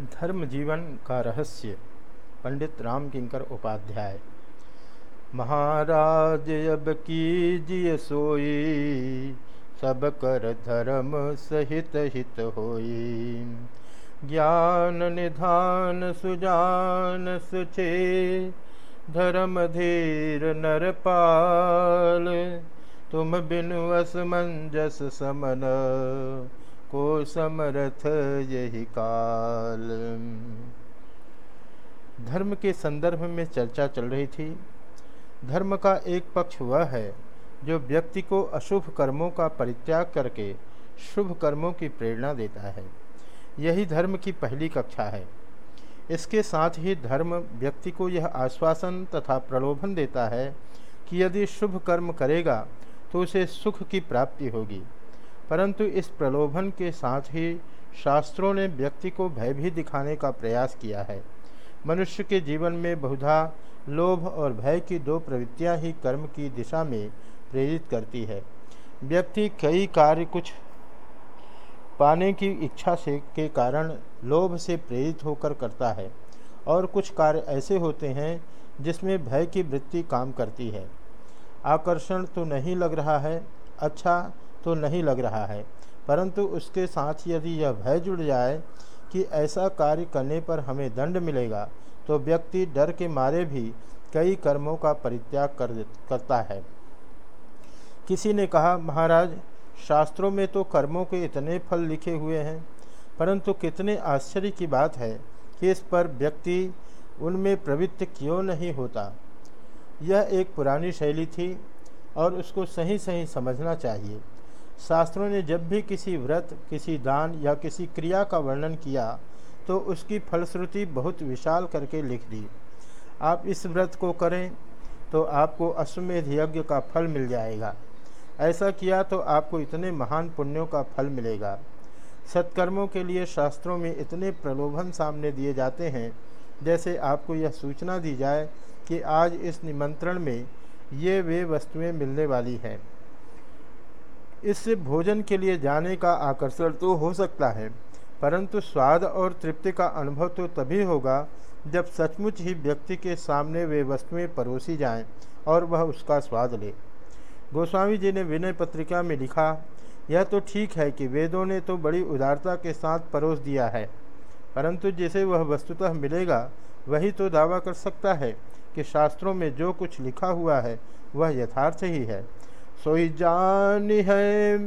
धर्म जीवन का रहस्य, पंडित राम किंकर उपाध्याय। महाराज, अब कीजिए सोई, सब कर धर्म सहित हित होई। ज्ञान निधान सुजान सुचे, धर्म धीर नरपाल तुम बिनु असमंजस समन को समर्थ यही काल। धर्म के संदर्भ में चर्चा चल रही थी। धर्म का एक पक्ष वह है जो व्यक्ति को अशुभ कर्मों का परित्याग करके शुभ कर्मों की प्रेरणा देता है। यही धर्म की पहली कक्षा है। इसके साथ ही धर्म व्यक्ति को यह आश्वासन तथा प्रलोभन देता है कि यदि शुभ कर्म करेगा तो उसे सुख की प्राप्ति होगी। परंतु इस प्रलोभन के साथ ही शास्त्रों ने व्यक्ति को भय भी दिखाने का प्रयास किया है। मनुष्य के जीवन में बहुधा लोभ और भय की दो प्रवृत्तियाँ ही कर्म की दिशा में प्रेरित करती है। व्यक्ति कई कार्य कुछ पाने की इच्छा से के कारण लोभ से प्रेरित होकर करता है और कुछ कार्य ऐसे होते हैं जिसमें भय की वृत्ति काम करती है। आकर्षण तो नहीं लग रहा है अच्छा तो नहीं लग रहा है। परंतु उसके साथ यदि यह भय जुड़ जाए कि ऐसा कार्य करने पर हमें दंड मिलेगा तो व्यक्ति डर के मारे भी कई कर्मों का परित्याग कर करता है। किसी ने कहा, महाराज, शास्त्रों में तो कर्मों के इतने फल लिखे हुए हैं, परंतु कितने आश्चर्य की बात है कि इस पर व्यक्ति उनमें प्रवृत्त क्यों नहीं होता। यह एक पुरानी शैली थी और उसको सही सही समझना चाहिए। शास्त्रों ने जब भी किसी व्रत, किसी दान या किसी क्रिया का वर्णन किया तो उसकी फलश्रुति बहुत विशाल करके लिख दी। आप इस व्रत को करें तो आपको अश्वमेध यज्ञ का फल मिल जाएगा। ऐसा किया तो आपको इतने महान पुण्यों का फल मिलेगा। सत्कर्मों के लिए शास्त्रों में इतने प्रलोभन सामने दिए जाते हैं, जैसे आपको यह सूचना दी जाए कि आज इस निमंत्रण में ये वे वस्तुएँ मिलने वाली हैं। इससे भोजन के लिए जाने का आकर्षण तो हो सकता है, परंतु स्वाद और तृप्ति का अनुभव तो तभी होगा जब सचमुच ही व्यक्ति के सामने वे वस्तुएँ परोसी जाएँ और वह उसका स्वाद ले। गोस्वामी जी ने विनय पत्रिका में लिखा, यह तो ठीक है कि वेदों ने तो बड़ी उदारता के साथ परोस दिया है, परंतु जिसे वह वस्तुतः मिलेगा, वही तो दावा कर सकता है कि शास्त्रों में जो कुछ लिखा हुआ है, वह यथार्थ ही है। सोई जान है,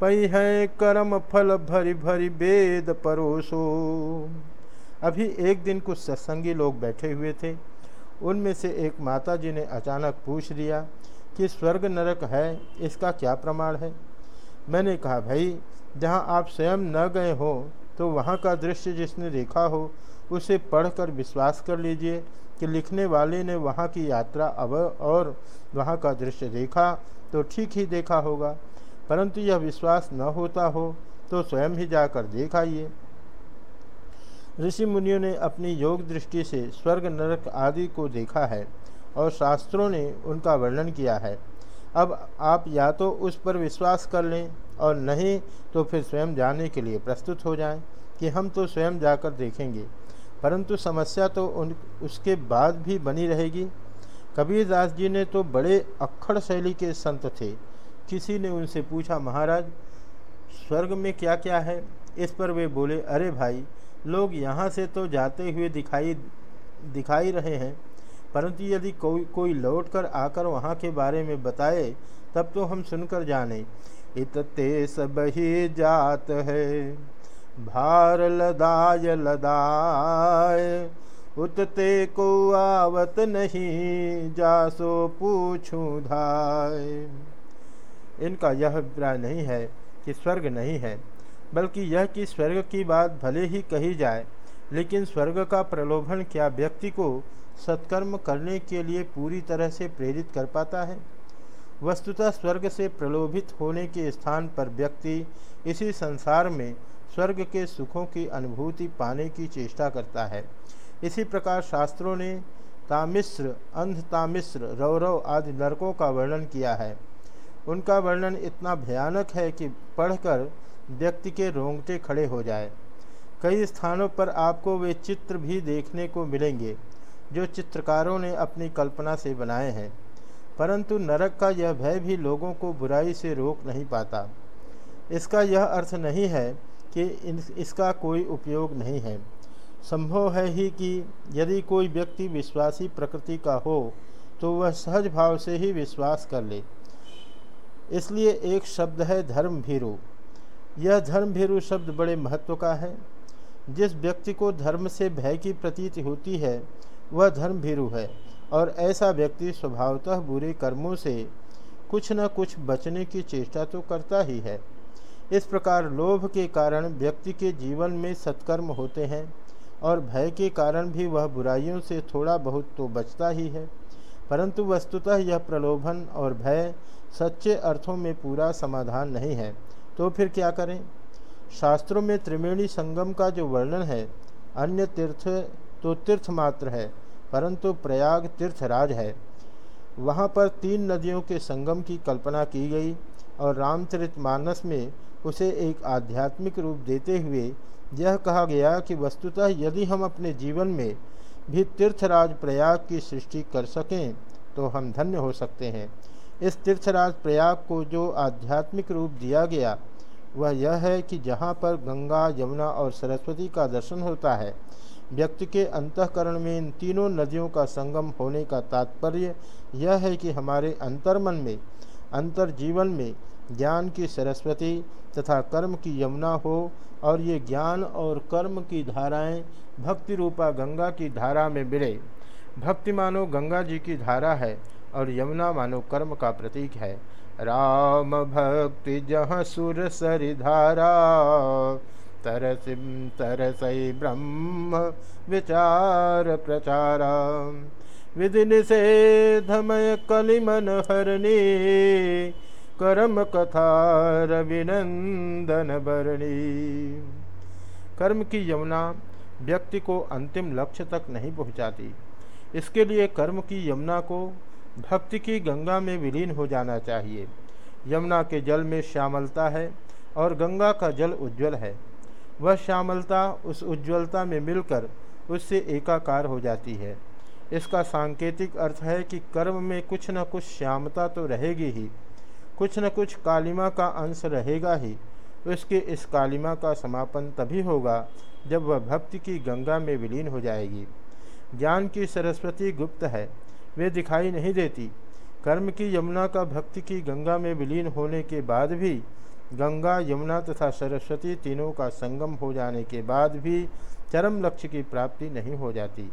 पई है कर्म फल भरी भरी वेद परोसो। अभी एक दिन कुछ सत्संगी लोग बैठे हुए थे। उनमें से एक माता जी ने अचानक पूछ लिया कि स्वर्ग नरक है, इसका क्या प्रमाण है? मैंने कहा, भाई, जहाँ आप स्वयं न गए हो तो वहाँ का दृश्य जिसने देखा हो, उसे पढ़कर विश्वास कर लीजिए कि लिखने वाले ने वहाँ की यात्रा अब और वहाँ का दृश्य देखा तो ठीक ही देखा होगा। परंतु यह विश्वास न होता हो तो स्वयं ही जाकर देख आइए। ऋषि मुनियों ने अपनी योग दृष्टि से स्वर्ग नरक आदि को देखा है और शास्त्रों ने उनका वर्णन किया है। अब आप या तो उस पर विश्वास कर लें और नहीं तो फिर स्वयं जाने के लिए प्रस्तुत हो जाएँ कि हम तो स्वयं जाकर देखेंगे। परंतु समस्या तो उन, उसके बाद भी बनी रहेगी। कबीरदास जी ने तो बड़े अक्खड़ शैली के संत थे। किसी ने उनसे पूछा, महाराज, स्वर्ग में क्या क्या है? इस पर वे बोले, अरे भाई, लोग यहाँ से तो जाते हुए दिखाई दिखाई रहे हैं, परंतु यदि कोई कोई लौट कर आकर वहाँ के बारे में बताए, तब तो हम सुनकर जाने। इतते सब ही जात है, भार लदाय लदाय उतते को आवत नहीं, जासो पूछू धाय। इनका यह अभिप्राय नहीं है कि स्वर्ग नहीं है, बल्कि यह कि स्वर्ग की बात भले ही कही जाए, लेकिन स्वर्ग का प्रलोभन क्या व्यक्ति को सत्कर्म करने के लिए पूरी तरह से प्रेरित कर पाता है? वस्तुतः स्वर्ग से प्रलोभित होने के स्थान पर व्यक्ति इसी संसार में स्वर्ग के सुखों की अनुभूति पाने की चेष्टा करता है। इसी प्रकार शास्त्रों ने तामिश्र अंध तामिश्र रौरव आदि नरकों का वर्णन किया है। उनका वर्णन इतना भयानक है कि पढ़कर व्यक्ति के रोंगटे खड़े हो जाए। कई स्थानों पर आपको वे चित्र भी देखने को मिलेंगे, जो चित्रकारों ने अपनी कल्पना से बनाए हैं। परंतु नरक का यह भय भी लोगों को बुराई से रोक नहीं पाता। इसका यह अर्थ नहीं है कि इसका कोई उपयोग नहीं है। संभव है ही कि यदि कोई व्यक्ति विश्वासी प्रकृति का हो तो वह सहज भाव से ही विश्वास कर ले। इसलिए एक शब्द है धर्म भीरु यह धर्म भीरु शब्द बड़े महत्व का है। जिस व्यक्ति को धर्म से भय की प्रतीति होती है, वह धर्म भीरु है, और ऐसा व्यक्ति स्वभावतः बुरे कर्मों से कुछ न कुछ बचने की चेष्टा तो करता ही है। इस प्रकार लोभ के कारण व्यक्ति के जीवन में सत्कर्म होते हैं। और भय के कारण भी वह बुराइयों से थोड़ा बहुत तो बचता ही है। परंतु वस्तुतः यह प्रलोभन और भय सच्चे अर्थों में पूरा समाधान नहीं है। तो फिर क्या करें? शास्त्रों में त्रिवेणी संगम का जो वर्णन है, अन्य तीर्थ तो तीर्थ मात्र है, परंतु प्रयाग तीर्थराज है। वहाँ पर तीन नदियों के संगम की कल्पना की गई और रामचरित मानस में उसे एक आध्यात्मिक रूप देते हुए यह कहा गया कि वस्तुतः यदि हम अपने जीवन में भी तीर्थराज प्रयाग की सृष्टि कर सकें तो हम धन्य हो सकते हैं। इस तीर्थराज प्रयाग को जो आध्यात्मिक रूप दिया गया, वह यह है कि जहाँ पर गंगा, यमुना और सरस्वती का दर्शन होता है, व्यक्ति के अंतकरण में इन तीनों नदियों का संगम होने का तात्पर्य यह है कि हमारे अंतर्मन में अंतर जीवन में ज्ञान की सरस्वती तथा कर्म की यमुना हो और ये ज्ञान और कर्म की धाराएँ भक्ति रूपा गंगा की धारा में मिले। भक्ति मानो गंगा जी की धारा है और यमुना मानो कर्म का प्रतीक है। राम भक्ति जहाँ सुर सरिधारा तरसिम तरसई ब्रह्म विचार प्रचारा। विधि निषेधमय कलिमन हरणी कर्म कथा रविनंदन बरणी। कर्म की यमुना व्यक्ति को अंतिम लक्ष्य तक नहीं पहुंचाती। इसके लिए कर्म की यमुना को भक्ति की गंगा में विलीन हो जाना चाहिए। यमुना के जल में श्यामलता है और गंगा का जल उज्जवल है। वह श्यामलता उस उज्ज्वलता में मिलकर उससे एकाकार हो जाती है। इसका सांकेतिक अर्थ है कि कर्म में कुछ न कुछ श्यामता तो रहेगी ही। कुछ न कुछ कालिमा का अंश रहेगा ही। उसके इस कालिमा का समापन तभी होगा जब वह भक्ति की गंगा में विलीन हो जाएगी। ज्ञान की सरस्वती गुप्त है, वे दिखाई नहीं देती। कर्म की यमुना का भक्ति की गंगा में विलीन होने के बाद भी, गंगा, यमुना तथा सरस्वती तीनों का संगम हो जाने के बाद भी चरम लक्ष्य की प्राप्ति नहीं हो जाती।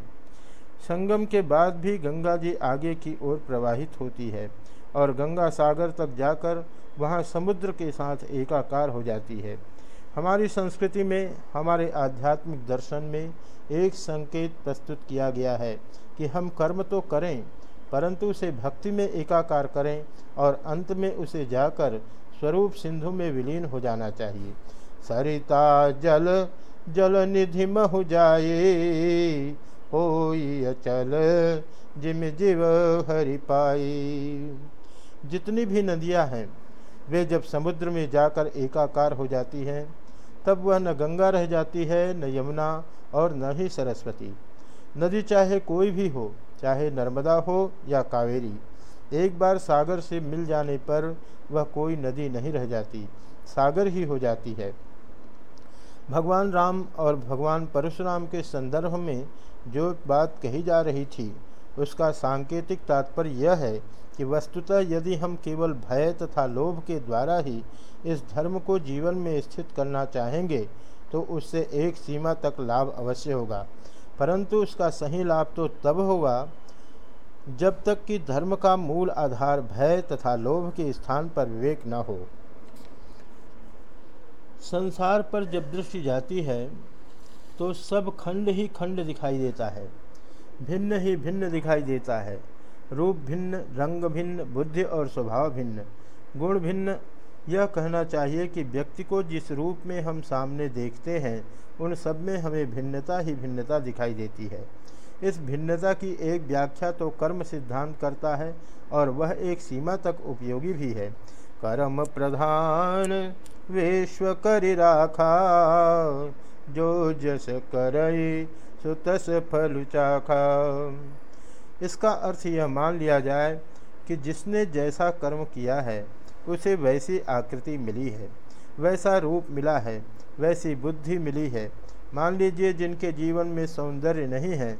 संगम के बाद भी गंगा जी आगे की ओर प्रवाहित होती है। और गंगा सागर तक जाकर वहाँ समुद्र के साथ एकाकार हो जाती है। हमारी संस्कृति में, हमारे आध्यात्मिक दर्शन में एक संकेत प्रस्तुत किया गया है कि हम कर्म तो करें, परंतु उसे भक्ति में एकाकार करें और अंत में उसे जाकर स्वरूप सिंधु में विलीन हो जाना चाहिए। सरिता जल जल निधि महु जाए हो अचल, जिम जीव हरि पाई जितनी भी नदियाँ हैं, वे जब समुद्र में जाकर एकाकार हो जाती हैं, तब वह न गंगा रह जाती है, न यमुना और न ही सरस्वती। नदी चाहे कोई भी हो, चाहे नर्मदा हो या कावेरी, एक बार सागर से मिल जाने पर वह कोई नदी नहीं रह जाती, सागर ही हो जाती है। भगवान राम और भगवान परशुराम के संदर्भ में जो बात कही जा रही थी, उसका सांकेतिक तात्पर्य यह है कि वस्तुतः यदि हम केवल भय तथा लोभ के द्वारा ही इस धर्म को जीवन में स्थित करना चाहेंगे तो उससे एक सीमा तक लाभ अवश्य होगा। परंतु उसका सही लाभ तो तब होगा जब तक कि धर्म का मूल आधार भय तथा लोभ के स्थान पर विवेक न हो। संसार पर जब दृष्टि जाती है तो सब खंड ही खंड दिखाई देता है, भिन्न ही भिन्न दिखाई देता है। रूप भिन्न, रंग भिन्न, बुद्धि और स्वभाव भिन्न। गुण भिन्न, यह कहना चाहिए कि व्यक्ति को जिस रूप में हम सामने देखते हैं, उन सब में हमें भिन्नता ही भिन्नता दिखाई देती है। इस भिन्नता की एक व्याख्या तो कर्म सिद्धांत करता है, और वह एक सीमा तक उपयोगी भी है। कर्म प्रधान, विश्व कर राखा, जो जस करई, सुतस फल चाखा। इसका अर्थ यह मान लिया जाए कि जिसने जैसा कर्म किया है, उसे वैसी आकृति मिली है, वैसा रूप मिला है, वैसी बुद्धि मिली है। मान लीजिए जिनके जीवन में सौंदर्य नहीं है,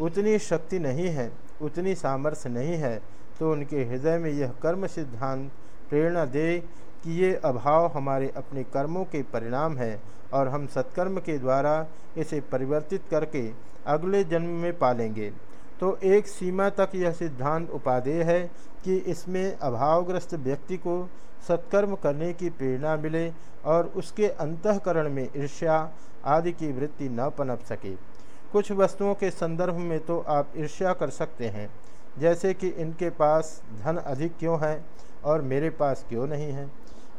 उतनी शक्ति नहीं है, उतनी सामर्थ्य नहीं है तो उनके हृदय में यह कर्म सिद्धांत प्रेरणा दे कि ये अभाव हमारे अपने कर्मों के परिणाम है और हम सत्कर्म के द्वारा इसे परिवर्तित करके अगले जन्म में पालेंगे। तो एक सीमा तक यह सिद्धांत उपादेय है कि इसमें अभावग्रस्त व्यक्ति को सत्कर्म करने की प्रेरणा मिले और उसके अंतकरण में ईर्ष्या आदि की वृत्ति न पनप सके। कुछ वस्तुओं के संदर्भ में तो आप ईर्ष्या कर सकते हैं, जैसे कि इनके पास धन अधिक क्यों है और मेरे पास क्यों नहीं है।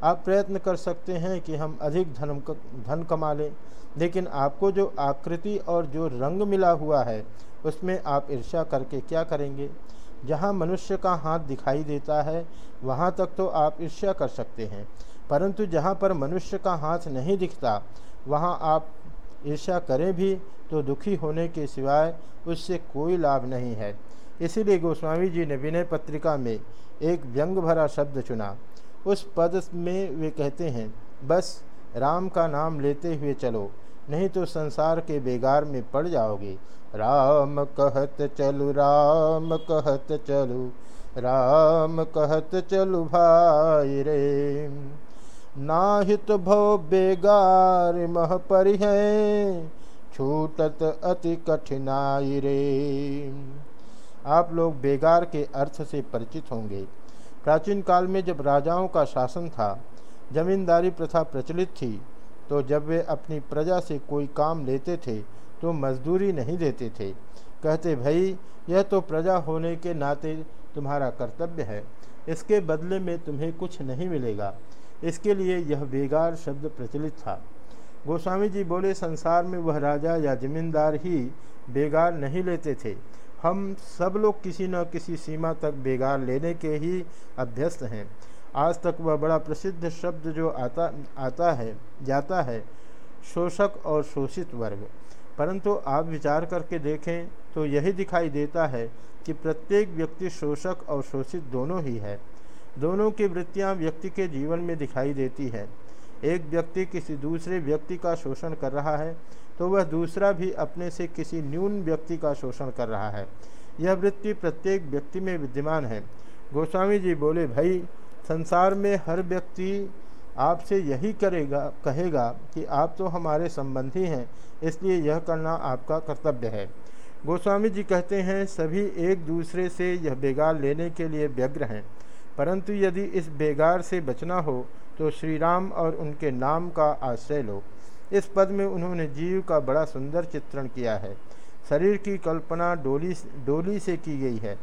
आप प्रयत्न कर सकते हैं कि हम अधिक धन धन कमा लें। लेकिन आपको जो आकृति और जो रंग मिला हुआ है, उसमें आप ईर्ष्या करके क्या करेंगे? जहाँ मनुष्य का हाथ दिखाई देता है, वहाँ तक तो आप ईर्ष्या कर सकते हैं। परंतु जहाँ पर मनुष्य का हाथ नहीं दिखता, वहाँ आप ईर्ष्या करें भी तो दुखी होने के सिवाय उससे कोई लाभ नहीं है। इसीलिए गोस्वामी जी ने विनय पत्रिका में एक व्यंग भरा शब्द चुना। उस पद में वे कहते हैं, बस, राम का नाम लेते हुए चलो, नहीं तो संसार के बेगार में पड़ जाओगे। राम कहत चलु, राम कहत चलु, राम कहत चलु भाई रे। नाहित भव बेगार मह परि है, छूटत अति कठिनाई रे। आप लोग बेगार के अर्थ से परिचित होंगे। प्राचीन काल में जब राजाओं का शासन था, जमींदारी प्रथा प्रचलित थी तो जब वे अपनी प्रजा से कोई काम लेते थे तो मजदूरी नहीं देते थे। कहते, भाई, यह तो प्रजा होने के नाते तुम्हारा कर्तव्य है। इसके बदले में तुम्हें कुछ नहीं मिलेगा। इसके लिए यह बेगार शब्द प्रचलित था। गोस्वामी जी बोले, संसार में वह राजा या जमींदार ही बेगार नहीं लेते थे। हम सब लोग किसी न किसी सीमा तक बेगार लेने के ही अभ्यस्त हैं। आज तक वह बड़ा प्रसिद्ध शब्द जो आता आता है, जाता है, शोषक और शोषित वर्ग। परंतु आप विचार करके देखें तो यही दिखाई देता है कि प्रत्येक व्यक्ति शोषक और शोषित दोनों ही है। दोनों की वृत्तियाँ व्यक्ति के जीवन में दिखाई देती है। एक व्यक्ति किसी दूसरे व्यक्ति का शोषण कर रहा है तो वह दूसरा भी अपने से किसी न्यून व्यक्ति का शोषण कर रहा है। यह वृत्ति प्रत्येक व्यक्ति में विद्यमान है। गोस्वामी जी बोले, भाई, संसार में हर व्यक्ति आपसे यही करेगा, कहेगा कि आप तो हमारे संबंधी हैं, इसलिए यह करना आपका कर्तव्य है। गोस्वामी जी कहते हैं, सभी एक दूसरे से यह बेगार लेने के लिए व्यग्र हैं, परंतु यदि इस बेगार से बचना हो तो श्री राम और उनके नाम का आश्रय लो। इस पद में उन्होंने जीव का बड़ा सुंदर चित्रण किया है। शरीर की कल्पना डोली डोली से की गई है।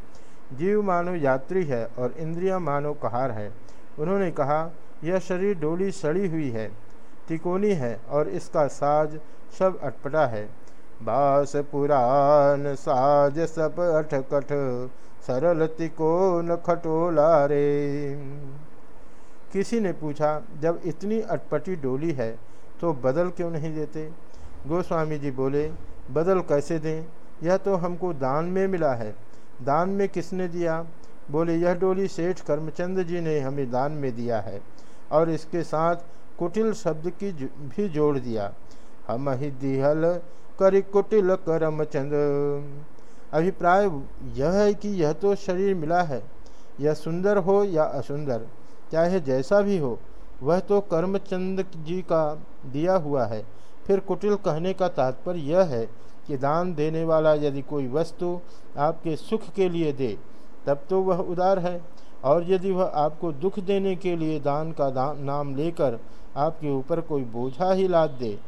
जीव मानो यात्री है और इंद्रिया मानो कहार है। उन्होंने कहा, यह शरीर डोली सड़ी हुई है, तिकोनी है और इसका साज सब अटपटा है। बास पुराण साज सब अठकठ, सरल तिकोन खटोला रे। किसी ने पूछा, जब इतनी अटपटी डोली है तो बदल क्यों नहीं देते? गोस्वामी जी बोले, बदल कैसे दें? यह तो हमको दान में मिला है। दान में किसने दिया? बोले, यह डोली सेठ कर्मचंद जी ने हमें दान में दिया है और इसके साथ कुटिल शब्द की भी जोड़ दिया। हम ही दिहल कर कुटिल करमचंद। अभिप्राय यह है कि यह तो शरीर मिला है। यह सुंदर हो या असुंदर चाहे जैसा भी हो, वह तो कर्मचंद जी का दिया हुआ है। फिर कुटिल कहने का तात्पर्य यह है कि दान देने वाला यदि कोई वस्तु आपके सुख के लिए दे, तब तो वह उदार है। और यदि वह आपको दुख देने के लिए दान का दान नाम लेकर आपके ऊपर कोई बोझा ही लाद दे,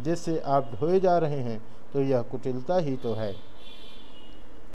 जिससे आप ढोए जा रहे हैं तो यह कुटिलता ही तो है।